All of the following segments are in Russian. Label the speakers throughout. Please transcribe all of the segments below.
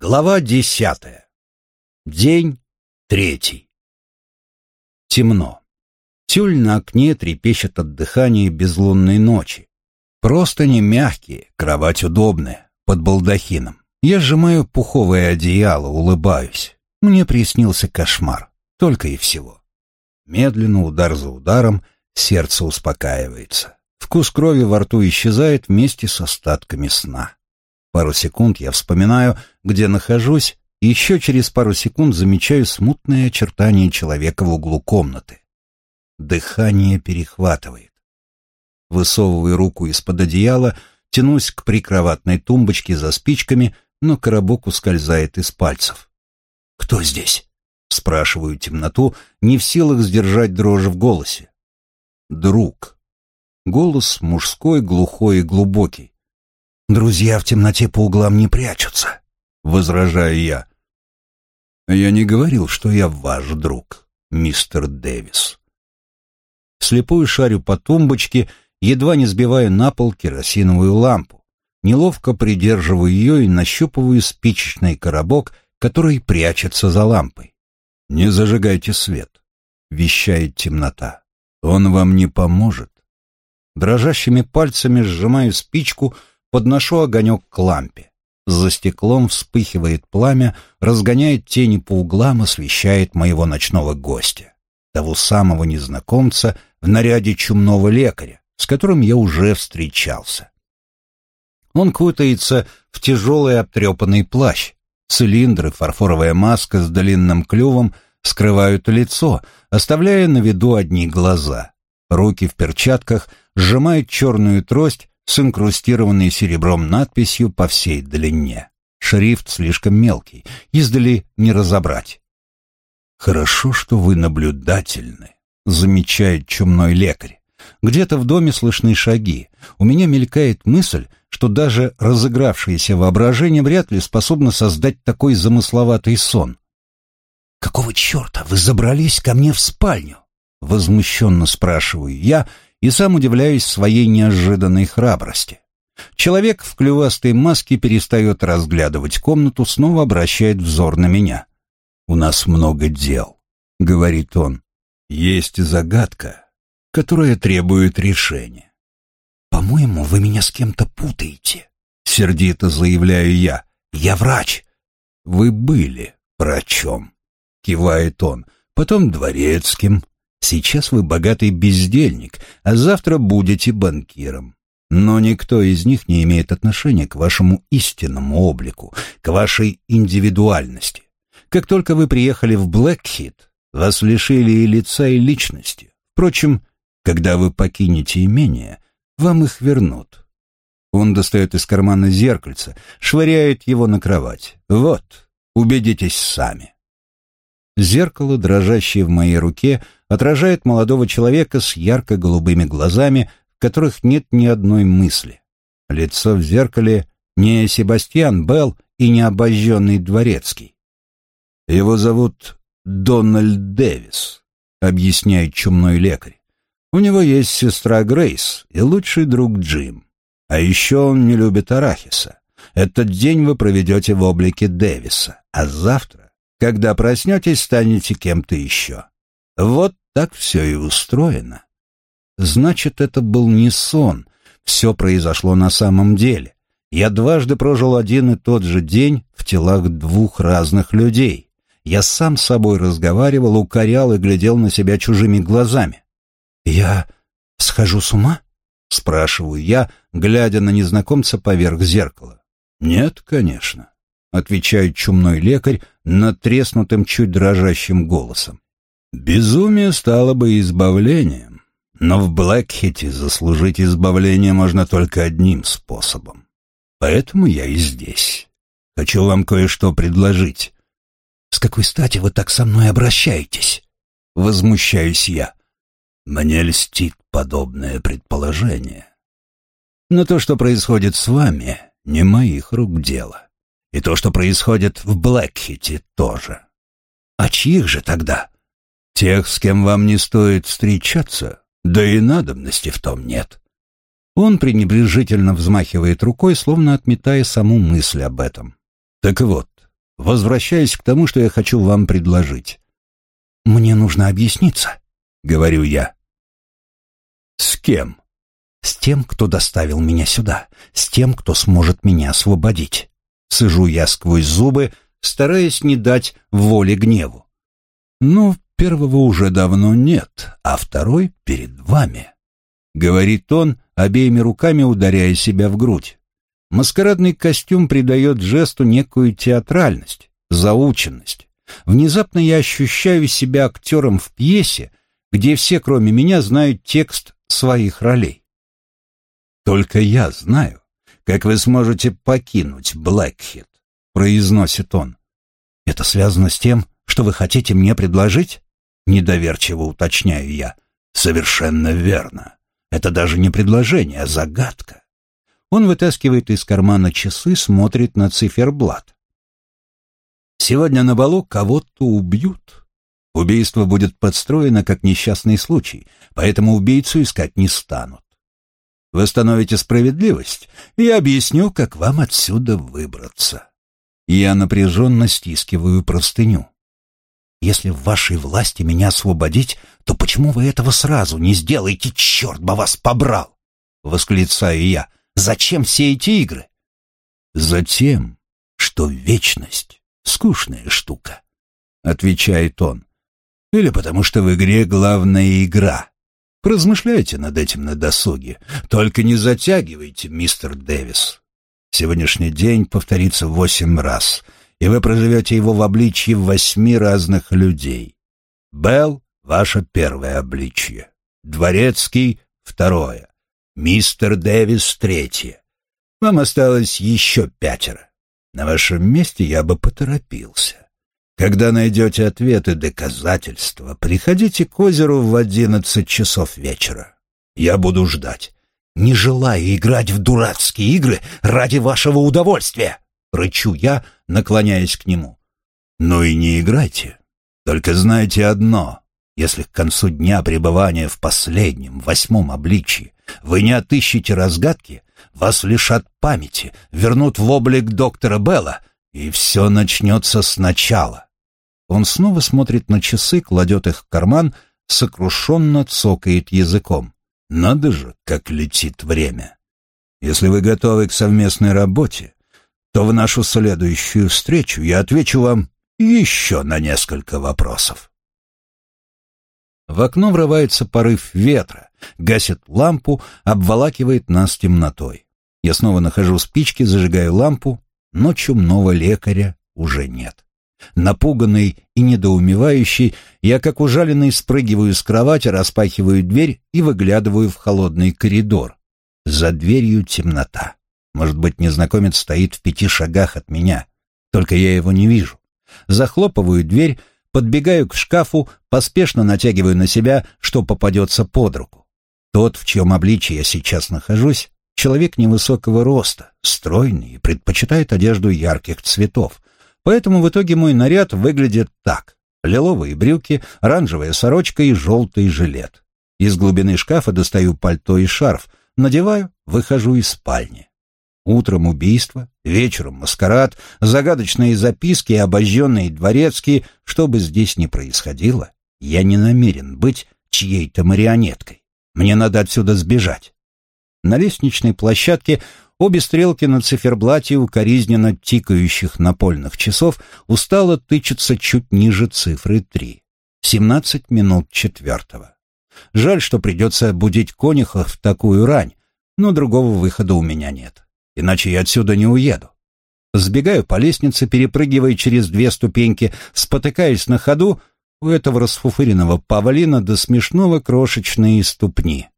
Speaker 1: Глава десятая. День третий. Темно. Тюль на окне трепещет от дыхания безлунной ночи. Просто не мягкие, кровать удобная, под балдахином. Я сжимаю пуховое одеяло, улыбаюсь. Мне приснился кошмар, только и всего. Медленно, удар за ударом, сердце успокаивается. Вкус крови во рту исчезает вместе с остатками сна. Пару секунд я вспоминаю, где нахожусь, и еще через пару секунд замечаю смутные очертания человека в углу комнаты. Дыхание перехватывает. Высовываю руку из-под одеяла, тянусь к прикроватной тумбочке за спичками, но коробок ускользает из пальцев. «Кто здесь?» — спрашиваю темноту, не в силах сдержать дрожь в голосе. «Друг». Голос мужской, глухой и глубокий. Друзья в темноте по углам не прячутся, возражаю я. Я не говорил, что я ваш друг, мистер Дэвис. Слепую шарю по тумбочке, едва не сбивая на пол керосиновую лампу. Неловко придерживаю ее и нащупываю спичечный коробок, который прячется за лампой. «Не зажигайте свет», — вещает темнота. «Он вам не поможет». Дрожащими пальцами сжимаю спичку, Подношу огонек к лампе. За стеклом вспыхивает пламя, разгоняет тени по углам, освещает моего ночного гостя. Того самого незнакомца в наряде чумного лекаря, с которым я уже встречался. Он кутается в тяжелый обтрепанный плащ. Цилиндры, фарфоровая маска с длинным клювом скрывают лицо, оставляя на виду одни глаза. Руки в перчатках сжимают черную трость, с инкрустированной серебром надписью по всей длине. Шрифт слишком мелкий, издали не разобрать. «Хорошо, что вы наблюдательны», — замечает чумной лекарь. «Где-то в доме слышны шаги. У меня мелькает мысль, что даже разыгравшееся воображение вряд ли способно создать такой замысловатый сон». «Какого черта вы забрались ко мне в спальню?» — возмущенно спрашиваю я, — и сам удивляюсь своей неожиданной храбрости. Человек в клювастой маске перестает разглядывать комнату, снова обращает взор на меня. «У нас много дел», — говорит он. «Есть загадка, которая требует решения». «По-моему, вы меня с кем-то путаете», — сердито заявляю я. «Я врач». «Вы были врачом», — кивает он, потом дворецким, Сейчас вы богатый бездельник, а завтра будете банкиром. Но никто из них не имеет отношения к вашему истинному облику, к вашей индивидуальности. Как только вы приехали в Блэкхит, вас лишили и лица, и личности. Впрочем, когда вы покинете имение, вам их вернут. Он достает из кармана зеркальце, швыряет его на кровать. Вот, убедитесь сами. Зеркало, дрожащее в моей руке, отражает молодого человека с ярко-голубыми глазами, в которых нет ни одной мысли. Лицо в зеркале не Себастьян Белл и не обожженный дворецкий. Его зовут Дональд Дэвис, объясняет чумной лекарь. У него есть сестра Грейс и лучший друг Джим. А еще он не любит арахиса. Этот день вы проведете в облике Дэвиса, а завтра когда проснетесь, станете кем-то еще. Вот так все и устроено. Значит, это был не сон, все произошло на самом деле. Я дважды прожил один и тот же день в телах двух разных людей. Я сам с собой разговаривал, укорял и глядел на себя чужими глазами. «Я схожу с ума?» — спрашиваю я, глядя на незнакомца поверх зеркала. «Нет, конечно. — отвечает чумной лекарь натреснутым, чуть дрожащим голосом. «Безумие стало бы избавлением, но в Блэкхите заслужить избавление можно только одним способом. Поэтому я и здесь. Хочу вам кое-что предложить». «С какой стати вы так со мной обращаетесь?» — возмущаюсь я. «Мне льстит подобное предположение. Но то, что происходит с вами, не моих рук дело. И то, что происходит в Блэкхите, тоже. А чьих же тогда? Тех, с кем вам не стоит встречаться, да и надобности в том нет. Он пренебрежительно взмахивает рукой, словно отметая саму мысль об этом. Так вот, возвращаясь к тому, что я хочу вам предложить.
Speaker 2: «Мне нужно объясниться», — говорю я.
Speaker 1: «С кем?»
Speaker 2: «С тем, кто доставил меня сюда, с тем, кто сможет меня освободить». Сижу я сквозь зубы, стараясь не дать воли гневу.
Speaker 1: «Ну, первого уже давно нет, а второй перед вами», — говорит он, обеими руками ударяя себя в грудь. Маскарадный костюм придает жесту некую театральность, заученность. Внезапно я ощущаю себя актером в пьесе, где все, кроме меня, знают текст своих ролей. «Только я знаю, как вы сможете покинуть Блэкхит», — произносит он.
Speaker 2: «Это связано с тем, что вы хотите мне предложить?»
Speaker 1: Недоверчиво уточняю я. «Совершенно верно. Это даже не предложение, а загадка». Он вытаскивает из кармана часы, смотрит на циферблат. Сегодня на балу кого-то убьют. Убийство будет подстроено как несчастный случай, поэтому убийцу искать не станут. Восстановите справедливость, и я объясню, как вам отсюда выбраться. Я напряженно стискиваю простыню.
Speaker 2: Если в вашей власти меня освободить, то почему вы этого сразу не сделаете, черт бы вас побрал? Восклицаю я. Зачем все эти игры?
Speaker 1: Затем, что вечность — скучная штука, — отвечает он. Или потому что в игре главная игра. Поразмышляйте над этим на досуге. Только не затягивайте, мистер Дэвис. Сегодняшний день повторится восемь раз, и вы проживете его в обличье восьми разных людей. Белл — ваше первое обличье. Дворецкий — второе. Мистер Дэвис — третье. Вам осталось еще пятеро. На вашем месте я бы поторопился. Когда найдете ответы, доказательства, приходите к озеру в одиннадцать часов вечера. Я буду ждать.
Speaker 2: Не желаю играть в дурацкие игры ради вашего удовольствия, рычу я, наклоняясь к нему.
Speaker 1: Ну и не играйте. Только знайте одно. Если к концу дня пребывания в последнем, восьмом обличии вы не отыщете разгадки, вас лишат памяти, вернут в облик доктора Белла, и все начнется сначала. Он снова смотрит на часы, кладет их в карман, сокрушенно цокает языком. Надо же, как летит время. Если вы готовы к совместной работе, то в нашу следующую встречу я отвечу вам еще на несколько вопросов. В окно врывается порыв ветра, гасит лампу, обволакивает нас темнотой. Я снова нахожу спички, зажигаю лампу, но чумного лекаря уже нет. Напуганный и недоумевающий, я как ужаленный спрыгиваю с кровати, распахиваю дверь и выглядываю в холодный коридор. За дверью темнота. Может быть, незнакомец стоит в пяти шагах от меня. Только я его не вижу. Захлопываю дверь, подбегаю к шкафу, поспешно натягиваю на себя, что попадется под руку. Тот, в чьем обличье я сейчас нахожусь, человек невысокого роста, стройный и предпочитает одежду ярких цветов, Поэтому в итоге мой наряд выглядит так. Лиловые брюки, оранжевая сорочка и желтый жилет. Из глубины шкафа достаю пальто и шарф, надеваю, выхожу из спальни. Утром убийство, вечером маскарад, загадочные записки и обожженные дворецкие, что бы здесь ни происходило, я не намерен быть чьей-то марионеткой. Мне надо отсюда сбежать. На лестничной площадке Обе стрелки на циферблате укоризненно тикающих напольных часов устало тычутся чуть ниже цифры три. Семнадцать минут четвертого. Жаль, что придется будить конюха в такую рань, но другого выхода у меня нет. Иначе я отсюда не уеду. Сбегаю по лестнице, перепрыгивая через две ступеньки, спотыкаясь на ходу, у этого расфуфыренного павлина до смешного крошечные ступни.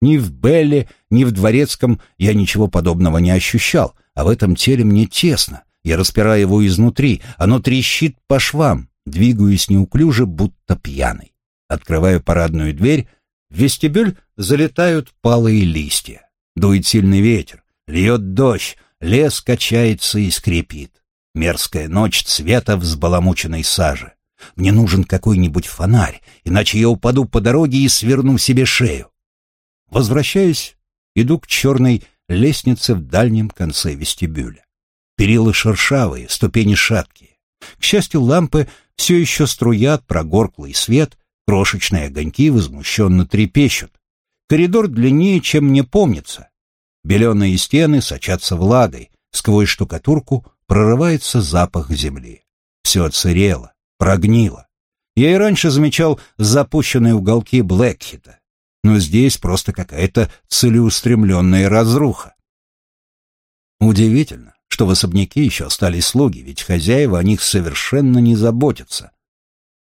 Speaker 1: Ни в Белле, ни в Дворецком я ничего подобного не ощущал, а в этом теле мне тесно. Я распираю его изнутри, оно трещит по швам, двигаюсь неуклюже, будто пьяный. Открываю парадную дверь, в вестибюль залетают палые листья. Дует сильный ветер, льет дождь, лес качается и скрипит. Мерзкая ночь цвета взбаламученной сажи. Мне нужен какой-нибудь фонарь, иначе я упаду по дороге и сверну себе шею. Возвращаясь, иду к черной лестнице в дальнем конце вестибюля. перила шершавые, ступени шаткие. К счастью, лампы все еще струят прогорклый свет, крошечные огоньки возмущенно трепещут. Коридор длиннее, чем мне помнится. Беленые стены сочатся влагой, сквозь штукатурку прорывается запах земли. Все отсырело, прогнило. Я и раньше замечал запущенные уголки Блэкхита, но здесь просто какая-то целеустремленная разруха. Удивительно, что в особняке еще остались слуги, ведь хозяева о них совершенно не заботятся.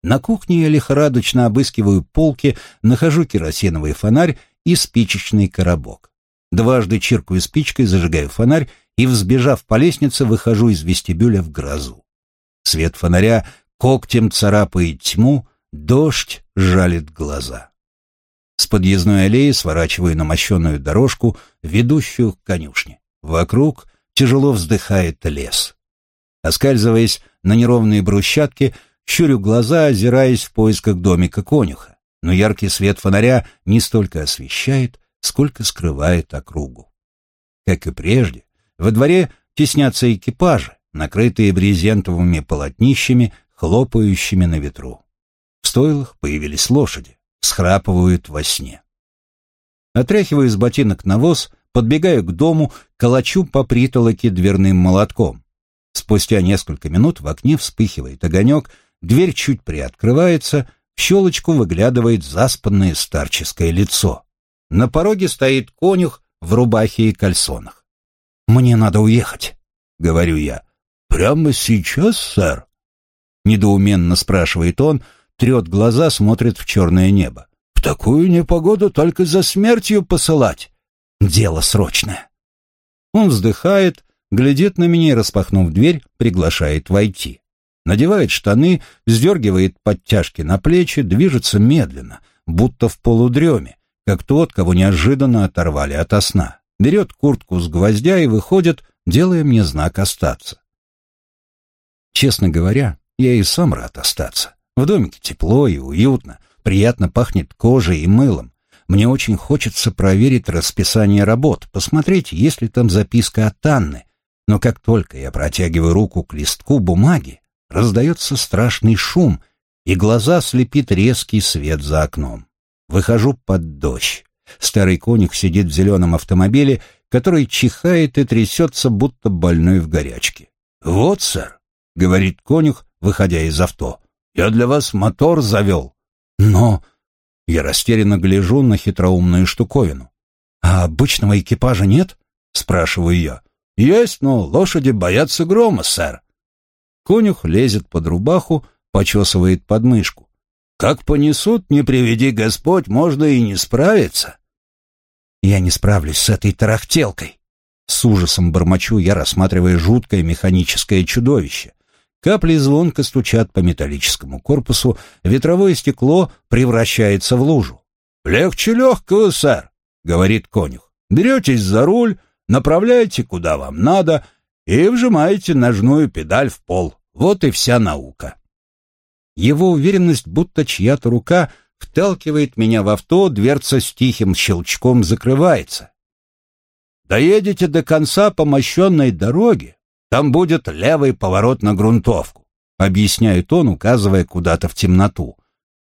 Speaker 1: На кухне я лихорадочно обыскиваю полки, нахожу керосиновый фонарь и спичечный коробок. Дважды чиркаю спичкой, зажигаю фонарь и, взбежав по лестнице, выхожу из вестибюля в грозу. Свет фонаря когтем царапает тьму, дождь жалит глаза. С подъездной аллеи сворачиваю на мощенную дорожку, ведущую к конюшне. Вокруг тяжело вздыхает лес. Оскальзываясь на неровные брусчатки, щурю глаза, озираясь в поисках домика конюха. Но яркий свет фонаря не столько освещает, сколько скрывает округу. Как и прежде, во дворе теснятся экипажи, накрытые брезентовыми полотнищами, хлопающими на ветру. В стойлах появились лошади, схрапывают во сне. Отряхиваю из ботинок навоз, подбегаю к дому, калачу по притолоке дверным молотком. Спустя несколько минут в окне вспыхивает огонек, дверь чуть приоткрывается, в щелочку выглядывает заспанное старческое лицо. На пороге стоит конюх в рубахе и кальсонах. «Мне надо уехать», — говорю я. «Прямо сейчас, сэр?» Недоуменно спрашивает он, трет глаза, смотрит в черное небо. «В такую непогоду только за смертью посылать. Дело срочное». Он вздыхает, глядит на меня и, распахнув дверь, приглашает войти. Надевает штаны, вздергивает подтяжки на плечи, движется медленно, будто в полудреме, как тот, кого неожиданно оторвали ото сна. Берет куртку с гвоздя и выходит, делая мне знак остаться. Честно говоря, я и сам рад остаться. В домике тепло и уютно, приятно пахнет кожей и мылом. Мне очень хочется проверить расписание работ, посмотреть, есть ли там записка от Анны. Но как только я протягиваю руку к листку бумаги, раздается страшный шум, и глаза слепит резкий свет за окном. Выхожу под дождь. Старый конюх сидит в зеленом автомобиле, который чихает и трясется, будто больной в горячке. «Вот, сэр», — говорит конюх, выходя из авто, — «я для вас мотор завел». «Но...» Я растерянно гляжу на хитроумную штуковину. «А обычного экипажа нет?» — спрашиваю я. «Есть, но лошади боятся грома, сэр». Конюх лезет под рубаху, почесывает подмышку. Как понесут, не приведи Господь, можно и не справиться. Я не справлюсь с этой тарахтелкой. С ужасом бормочу я, рассматривая жуткое механическое чудовище. Капли звонко стучат по металлическому корпусу, ветровое стекло превращается в лужу. «Легче легкого, сэр», — говорит конюх. «Беретесь за руль, направляете куда вам надо и вжимаете ножную педаль в пол. Вот и вся наука». Его уверенность, будто чья-то рука вталкивает меня в авто, дверца с тихим щелчком закрывается. Доедете до конца по мощенной дороге, там будет левый поворот на грунтовку, объясняет он, указывая куда-то в темноту.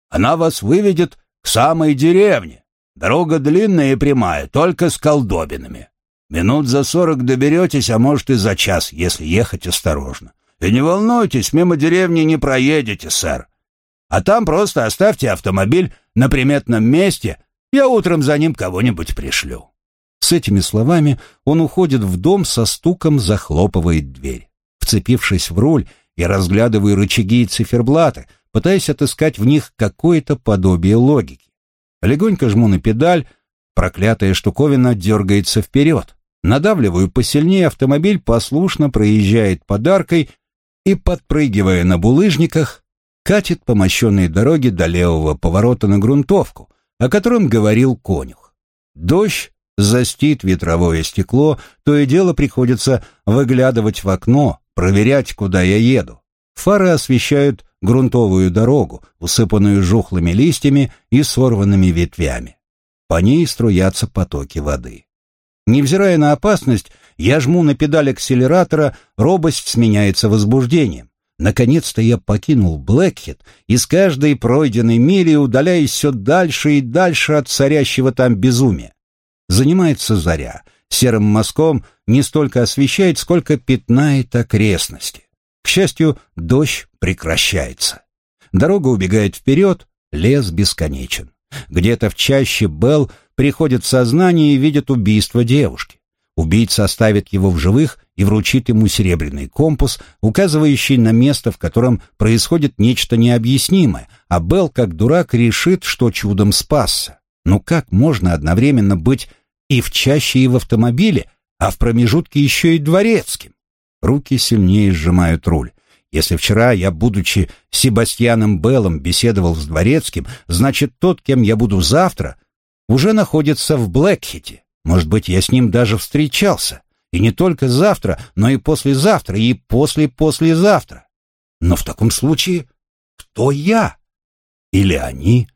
Speaker 1: Она вас выведет к самой деревне. Дорога длинная и прямая, только с колдобинами. Минут за сорок доберетесь, а может и за час, если ехать осторожно. И не волнуйтесь, мимо деревни не проедете, сэр. А там просто оставьте автомобиль на приметном месте, я утром за ним кого-нибудь пришлю». С этими словами он уходит в дом, со стуком захлопывает дверь. Вцепившись в руль, я разглядываю рычаги и циферблаты, пытаясь отыскать в них какое-то подобие логики. Легонько жму на педаль, проклятая штуковина дергается вперед. Надавливаю посильнее, автомобиль послушно проезжает подаркой, и, подпрыгивая на булыжниках, катит по мощенной дороге до левого поворота на грунтовку, о котором говорил конюх. Дождь застит ветровое стекло, то и дело приходится выглядывать в окно, проверять, куда я еду. Фары освещают грунтовую дорогу, усыпанную жухлыми листьями и сорванными ветвями. По ней струятся потоки воды. Невзирая на опасность, Я жму на педаль акселератора, робость сменяется возбуждением. Наконец-то я покинул Блэкхед и с каждой пройденной мили удаляюсь все дальше и дальше от царящего там безумия. Занимается заря. Серым мазком не столько освещает, сколько пятнает окрестности. К счастью, дождь прекращается. Дорога убегает вперед, лес бесконечен. Где-то в чаще Белл приходит сознание и видит убийство девушки. Убийца оставит его в живых и вручит ему серебряный компас, указывающий на место, в котором происходит нечто необъяснимое, а Белл, как дурак, решит, что чудом спасся. Ну как можно одновременно быть и в чаще, и в автомобиле, а в промежутке еще и дворецким? Руки сильнее сжимают руль. Если вчера я, будучи Себастьяном Беллом, беседовал с дворецким, значит, тот, кем я буду завтра, уже находится в Блэкхите. Может быть, я с ним даже встречался. И не только завтра, но и послезавтра, и после-послезавтра. Но в таком случае кто я? Или они?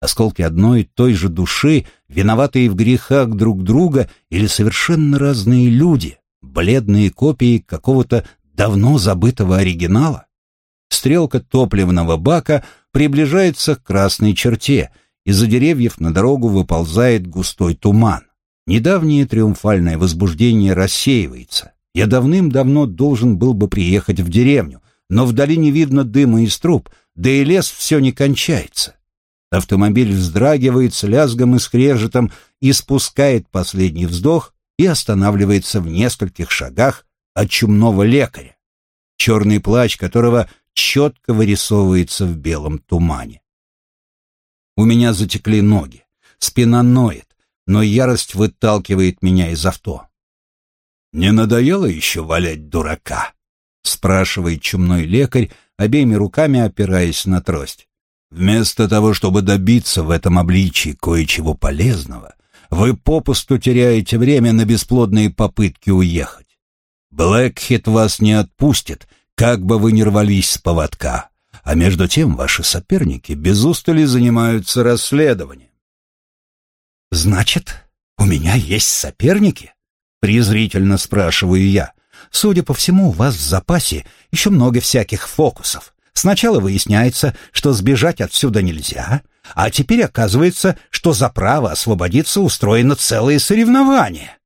Speaker 1: Осколки одной и той же души, виноватые в грехах друг друга, или совершенно разные люди, бледные копии какого-то давно забытого оригинала? Стрелка топливного бака приближается к красной черте, из-за деревьев на дорогу выползает густой туман. Недавнее триумфальное возбуждение рассеивается. Я давным-давно должен был бы приехать в деревню, но вдали не видно дыма из труб, да и лес все не кончается. Автомобиль вздрагивает с лязгом и скрежетом, испускает последний вздох и останавливается в нескольких шагах от чумного лекаря, черный плащ которого четко вырисовывается в белом тумане. У меня затекли ноги, спина ноет, но ярость выталкивает меня из авто. «Не надоело еще валять дурака?» — спрашивает чумной лекарь, обеими руками опираясь на трость. «Вместо того, чтобы добиться в этом обличии кое-чего полезного, вы попусту теряете время на бесплодные попытки уехать. Блэкхит вас не отпустит, как бы вы ни рвались с поводка, а между тем ваши соперники без устали занимаются расследованием.
Speaker 2: «Значит, у меня есть соперники?» — презрительно спрашиваю я. «Судя по всему, у вас в запасе еще много всяких фокусов. Сначала выясняется, что сбежать отсюда нельзя, а теперь оказывается, что за право освободиться устроено целое соревнование».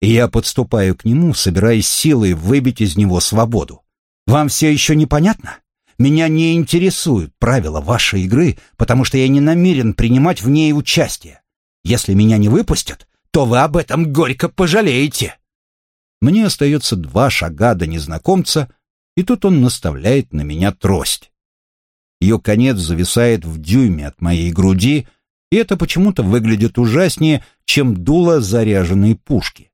Speaker 2: И я подступаю к нему, собираясь силой выбить из него свободу. «Вам все еще непонятно?» Меня не интересуют правила вашей игры, потому что я не намерен принимать в ней участие. Если меня не выпустят, то вы об этом горько пожалеете. Мне остается два шага до незнакомца, и тут он наставляет на меня трость. Ее конец зависает в дюйме от моей груди, и это почему-то выглядит ужаснее, чем дуло заряженной пушки.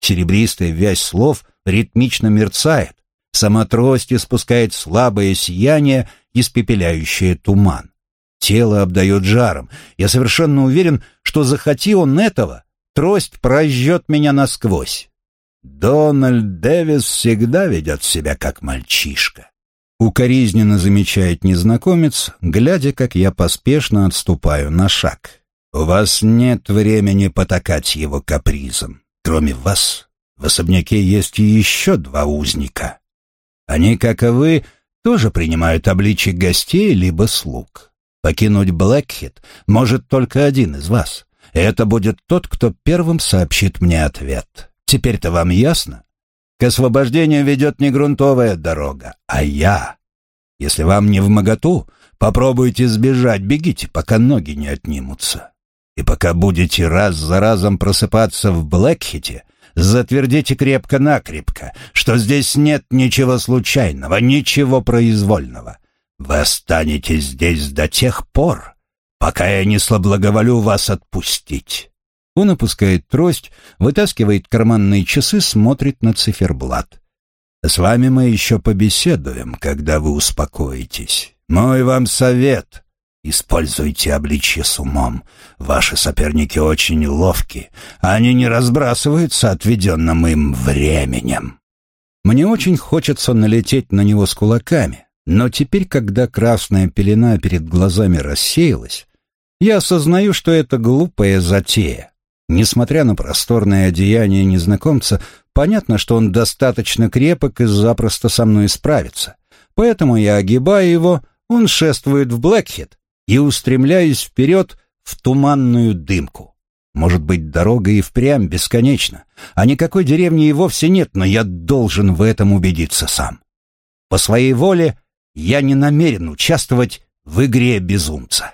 Speaker 2: Серебристая вязь слов ритмично мерцает, сама трость испускает слабое сияние, испепеляющее туман. Тело обдает жаром. Я совершенно уверен, что захоти он этого, трость прожжет меня насквозь. Дональд Дэвис всегда ведет себя как мальчишка. Укоризненно замечает незнакомец, глядя, как я поспешно отступаю на шаг. У вас нет времени потакать его капризом. Кроме вас, в особняке есть еще два узника. Они, как и вы, тоже принимают обличие гостей либо слуг. Покинуть Блэкхит может только один из вас. Это будет тот, кто первым сообщит мне ответ. Теперь-то вам ясно? К освобождению ведет не грунтовая дорога, а я. Если вам не в моготу, попробуйте сбежать, бегите, пока ноги не отнимутся. И пока будете раз за разом просыпаться в Блэкхите, затвердите крепко-накрепко, что здесь нет ничего случайного, ничего произвольного. Вы останетесь здесь до тех пор, пока я не соблаговолю вас отпустить». Он опускает трость, вытаскивает карманные часы, смотрит на циферблат. «С вами мы еще побеседуем, когда вы успокоитесь. Мой вам совет. Используйте обличье с умом. Ваши соперники очень ловки. Они не разбрасываются отведенным им временем». Мне очень хочется налететь на него с кулаками, но теперь, когда красная пелена перед глазами рассеялась, я осознаю, что это глупая затея.
Speaker 1: Несмотря на просторное одеяние незнакомца, понятно, что он достаточно крепок и запросто со мной справится. Поэтому я огибаю его, он шествует в Блэкхед и устремляюсь вперед в туманную дымку. Может быть, дорога и впрямь бесконечна, а никакой деревни и вовсе нет, но я должен в этом убедиться сам. По своей воле я не намерен участвовать в игре безумца.